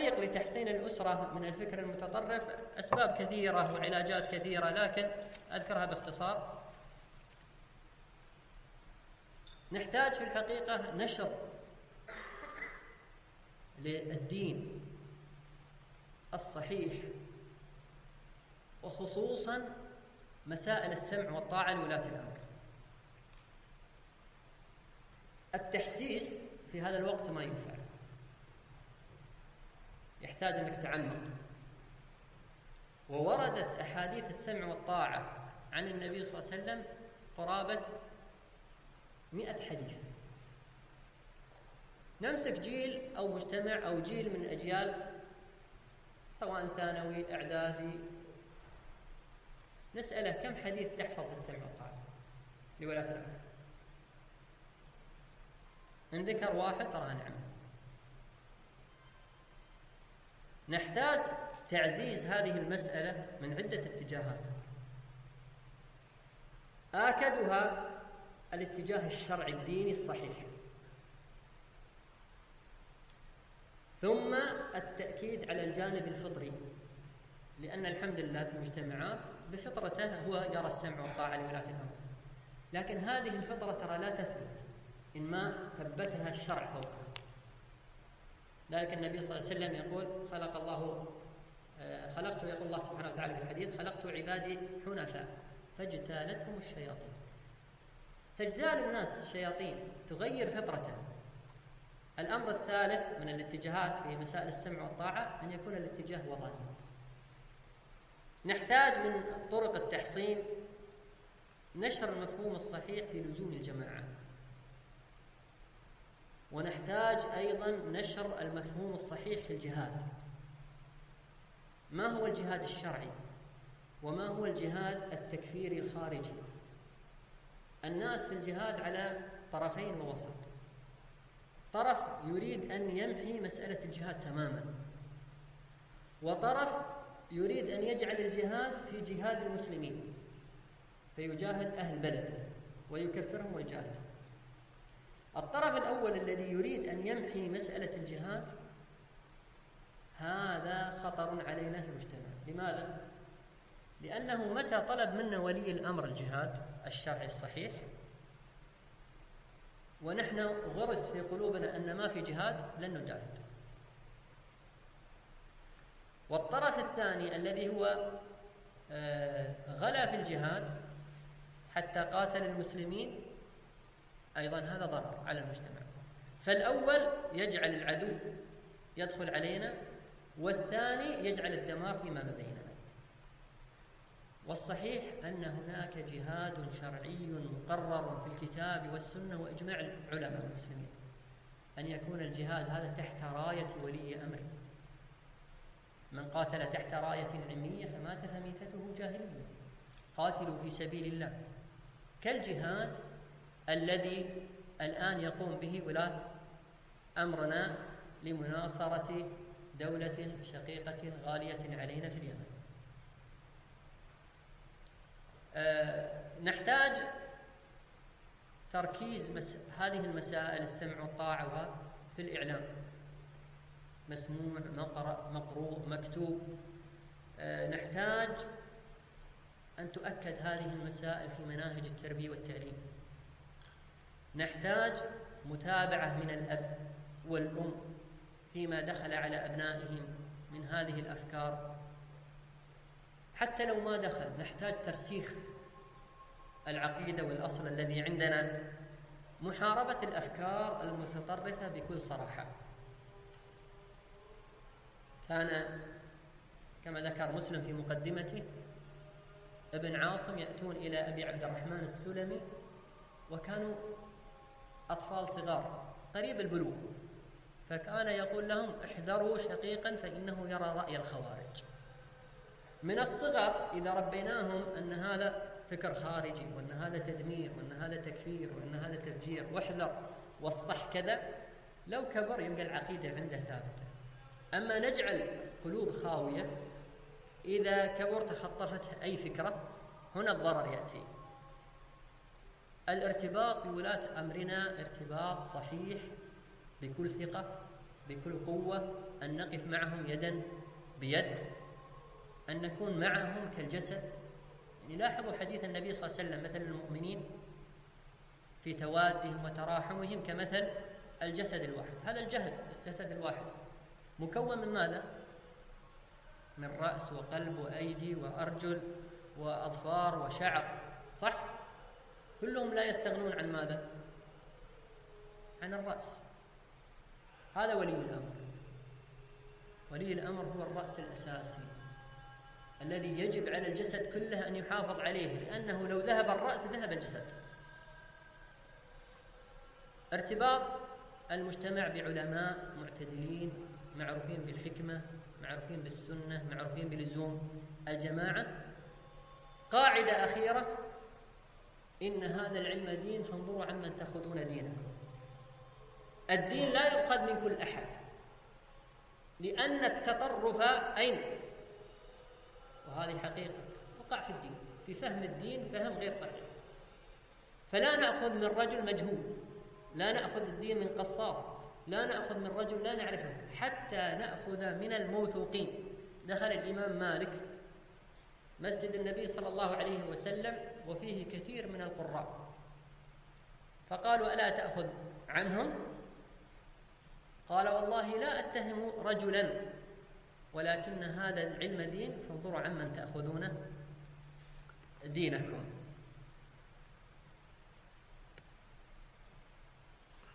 طريق لتحسين الأسرة من الفكر المتطرف أسباب كثيرة وعلاجات كثيرة لكن أذكرها باختصار. نحتاج في الحقيقة نشر للدين الصحيح وخصوصا مسائل السمع والطاعة لولاة الأمر. التحسيس في هذا الوقت ما ينفع. يحتاج إنك تعمق ووردت أحاديث السمع والطاعة عن النبي صلى الله عليه وسلم قرابة مئة حديث. نمسك جيل أو مجتمع أو جيل من اجيال سواء ثانوي إعدادي نسأله كم حديث تحفظ في السمع والطاعة لولاة الامر ان ذكر واحد ترى نعمه نحتاج تعزيز هذه المسألة من عدة اتجاهات. آكدها الاتجاه الشرعي الديني الصحيح. ثم التأكيد على الجانب الفطري لأن الحمد لله في المجتمعات بفطرته هو يرى السمع والطاعة لولاة الأمر. لكن هذه الفطرة ترى لا تثبت إن ما ثبتها الشرع فوقها ذلك النبي صلى الله عليه وسلم يقول خلق الله آه، خلقت يقول الله سبحانه وتعالى في الحديث خلقت عبادي حنفاء فاجتالتهم الشياطين. تجتال الناس الشياطين تغير فطرته. الأمر الثالث من الاتجاهات في مسائل السمع والطاعة أن يكون الاتجاه وطني نحتاج من طرق التحصين نشر المفهوم الصحيح في لزوم الجماعة. ونحتاج أيضا نشر المفهوم الصحيح في الجهاد. ما هو الجهاد الشرعي؟ وما هو الجهاد التكفيري الخارجي؟ الناس في الجهاد على طرفين ووسط طرف يريد أن يمحي مسألة الجهاد تماما وطرف يريد أن يجعل الجهاد في جهاد المسلمين فيجاهد أهل بلده ويكفرهم ويجاهدهم الطرف الأول الذي يريد أن يمحي مسألة الجهاد هذا خطر علينا في المجتمع لماذا؟ لأنه متى طلب منا ولي الأمر الجهاد الشرعي الصحيح ونحن غرس في قلوبنا أن ما في جهاد لن نجاهد والطرف الثاني الذي هو آه، غلا في الجهاد حتى قاتل المسلمين أيضا هذا ضرر على المجتمع. فالأول يجعل العدو يدخل علينا والثاني يجعل الدمار فيما بيننا والصحيح أن هناك جهاد شرعي مقرر في الكتاب والسنة وإجماع العلماء المسلمين. أن يكون الجهاد هذا تحت راية ولي أمر. من قاتل تحت راية علمية فمات فميتته جاهلية. قاتلوا في سبيل الله. كالجهاد الذي الآن يقوم به ولاة أمرنا لمناصرة دولة شقيقة غالية علينا في اليمن. أه نحتاج تركيز مس هذه المسائل السمع والطاعة في الإعلام. مسموع مقرأ مقروء مكتوب. أه نحتاج أن تؤكد هذه المسائل في مناهج التربية والتعليم. نحتاج متابعة من الأب والأم فيما دخل على أبنائهم من هذه الأفكار. حتى لو ما دخل نحتاج ترسيخ العقيدة والأصل الذي عندنا. محاربة الأفكار المتطرفة بكل صراحة. كان كما ذكر مسلم في مقدمته ابن عاصم يأتون إلى أبي عبد الرحمن السلمي وكانوا أطفال صغار قريب البلوغ. فكان يقول لهم احذروا شقيقا فإنه يرى رأي الخوارج. من الصغر إذا ربيناهم أن هذا فكر خارجي وأن هذا تدمير وأن هذا تكفير وأن هذا تفجير. واحذر والصح كذا. لو كبر يبقى العقيدة عنده ثابتة. أما نجعل قلوب خاوية إذا كبر تخطفته أي فكرة هنا الضرر يأتي. الارتباط بولاة أمرنا ارتباط صحيح بكل ثقة بكل قوة أن نقف معهم يدا بيد أن نكون معهم كالجسد يعني لاحظوا حديث النبي صلى الله عليه وسلم مثل المؤمنين في توادهم وتراحمهم كمثل الجسد الواحد هذا الجهد الجسد الواحد مكون من ماذا؟ من رأس وقلب وأيدي وأرجل وأظفار وشعر صح؟ كلهم لا يستغنون عن ماذا؟ عن الرأس. هذا ولي الأمر. ولي الأمر هو الرأس الأساسي الذي يجب على الجسد كله أن يحافظ عليه لأنه لو ذهب الرأس ذهب الجسد. ارتباط المجتمع بعلماء معتدلين معروفين بالحكمة معروفين بالسنة معروفين بلزوم الجماعة قاعدة أخيرة إن هذا العلم دين فانظروا عمن تأخذون دينكم. الدين لا يؤخذ من كل أحد. لأن التطرف أين؟ وهذه حقيقة. وقع في الدين. في فهم الدين فهم غير صحيح. فلا نأخذ من رجل مجهول. لا نأخذ الدين من قصاص. لا نأخذ من رجل لا نعرفه. حتى نأخذ من الموثوقين. دخل الإمام مالك مسجد النبي صلى الله عليه وسلم وفيه كثير من القراء. فقالوا ألا تأخذ عنهم؟ قال والله لا أتهم رجلا ولكن هذا العلم دين فانظروا عمن تأخذون دينكم.